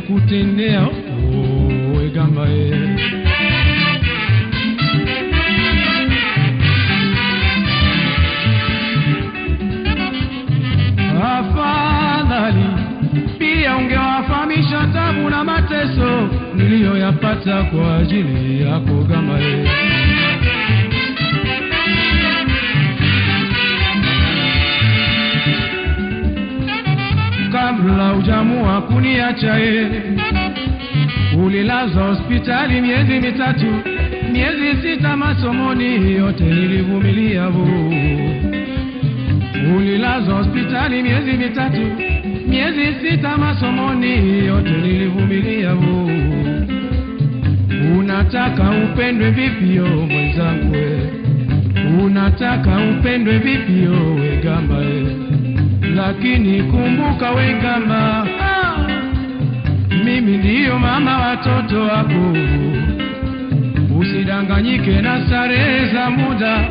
niliyokutendea oh, wegamba e afadhali pia ungewafahamisha tabu na mateso niliyoyapata kwa ajili yako gamba e kabla hujamua kuniacha ye. Ulilazwa hospitali miezi mitatu miezi sita masomoni yote nilivumilia vu. Ulilazwa hospitali miezi mitatu miezi sita masomoni yote nilivumilia vu. Unataka upendwe vipio mwenzangu we. Unataka upendwe vipio wegamba we lakini kumbuka we kama mimi ndiyo mama watoto wako. Usidanganyike na starehe za muda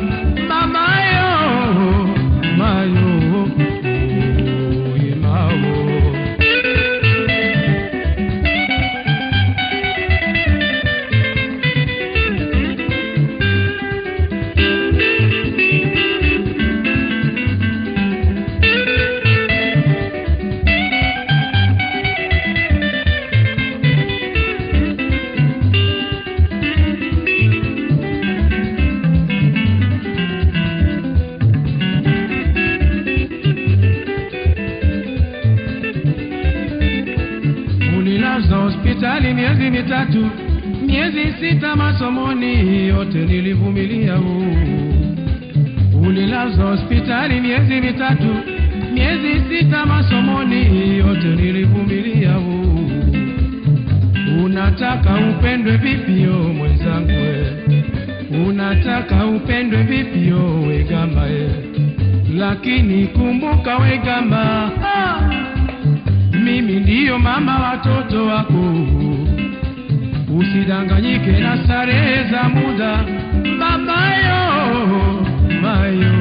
miezi mitatu miezi sita masomoni yote nilivumilia ulilazwa hospitali miezi mitatu miezi sita masomoni yote nilivumilia unataka upendwe vipio mwenzangu we? Unataka upendwe vipio wegamba lakini kumbuka wegamba ah, mimi ndiyo mama watoto wako usidanganyike na starehe za muda. Mamayo mayo